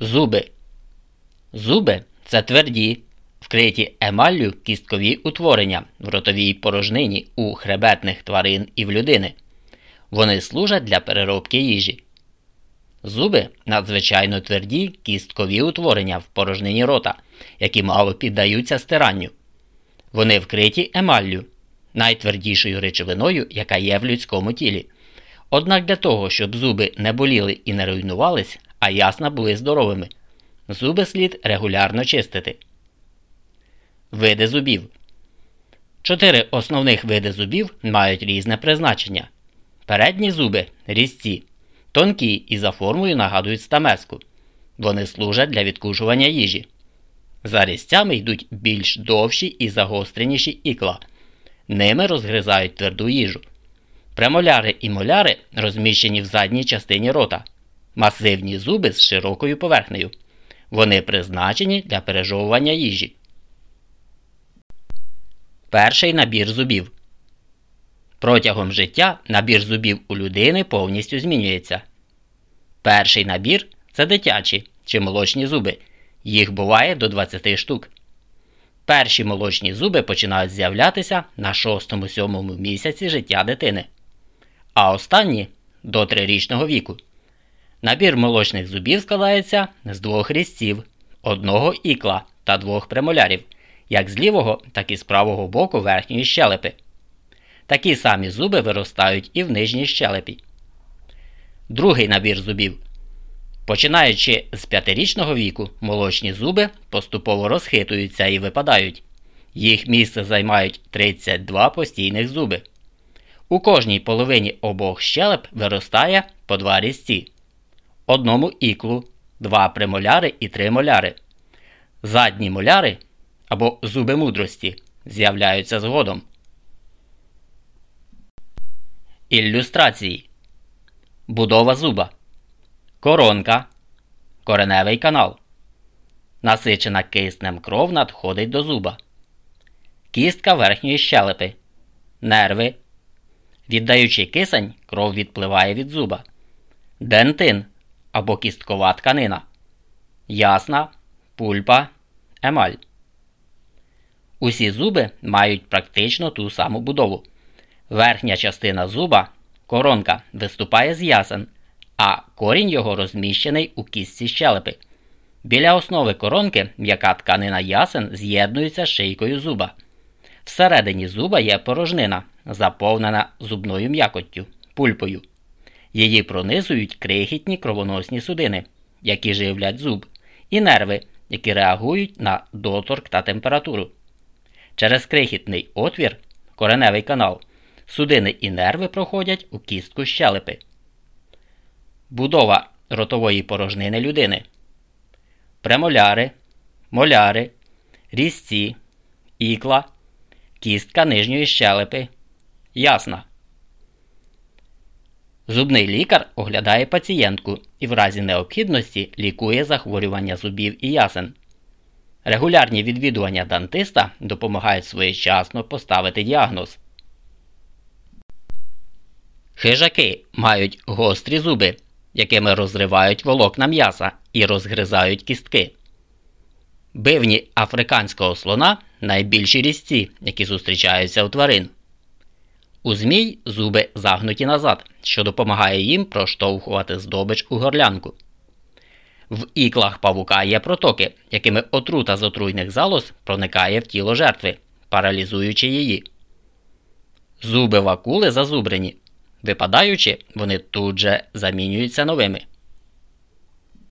Зуби. Зуби це тверді, вкриті емаллю кісткові утворення в ротовій порожнині у хребетних тварин і в людини. Вони служать для переробки їжі. Зуби надзвичайно тверді кісткові утворення в порожнині рота, які мало піддаються стиранню. Вони вкриті емаллю, найтвердішою речовиною, яка є в людському тілі. Однак для того, щоб зуби не боліли і не руйнувались, а ясна були здоровими, зуби слід регулярно чистити. Види зубів. Чотири основних види зубів мають різне призначення. Передні зуби різці, тонкі і за формою нагадують стамеску. Вони служать для відкушування їжі. За різцями йдуть більш довші і загостреніші ікла. Ними розгризають тверду їжу. Премоляри і моляри розміщені в задній частині рота, масивні зуби з широкою поверхнею. Вони призначені для пережовування їжі. Перший набір зубів. Протягом життя набір зубів у людини повністю змінюється. Перший набір це дитячі чи молочні зуби. Їх буває до 20 штук. Перші молочні зуби починають з'являтися на 6-7 місяці життя дитини, а останні до 3-річного віку. Набір молочних зубів складається з двох різців, одного ікла та двох премолярів, як з лівого, так і з правого боку верхньої щелепи. Такі самі зуби виростають і в нижній щелепі. Другий набір зубів. Починаючи з п'ятирічного віку, молочні зуби поступово розхитуються і випадають. Їх місце займають 32 постійних зуби. У кожній половині обох щелеп виростає по два різці. Одному іклу, два премоляри і три моляри. Задні моляри або зуби мудрості з'являються згодом. Ілюстрації Будова зуба. Коронка. Кореневий канал. Насичена киснем кров надходить до зуба. Кістка верхньої щелепи. Нерви. Віддаючи кисень, кров відпливає від зуба. Дентин або кісткова тканина. Ясна. Пульпа. Емаль. Усі зуби мають практично ту саму будову. Верхня частина зуба коронка виступає з ясен, а корінь його розміщений у кістці щелепи. Біля основи коронки м'яка тканина ясен з'єднується з шийкою зуба. Всередині зуба є порожнина, заповнена зубною м'якоттю, пульпою. Її пронизують крихітні кровоносні судини, які живлять зуб, і нерви, які реагують на доторк та температуру. Через крихітний отвір, кореневий канал, судини і нерви проходять у кістку щелепи. Будова ротової порожнини людини. Премоляри, моляри, різці, ікла, кістка нижньої щелепи. Ясна. Зубний лікар оглядає пацієнтку і в разі необхідності лікує захворювання зубів і ясен. Регулярні відвідування дантиста допомагають своєчасно поставити діагноз. Хижаки мають гострі зуби, якими розривають волокна м'яса і розгризають кістки. Бивні африканського слона найбільші різці, які зустрічаються у тварин. У змій зуби загнуті назад, що допомагає їм проштовхувати здобич у горлянку. В іклах павука є протоки, якими отрута з отруйних залоз проникає в тіло жертви, паралізуючи її. Зуби вакули зазубрені. Випадаючи, вони тут же замінюються новими.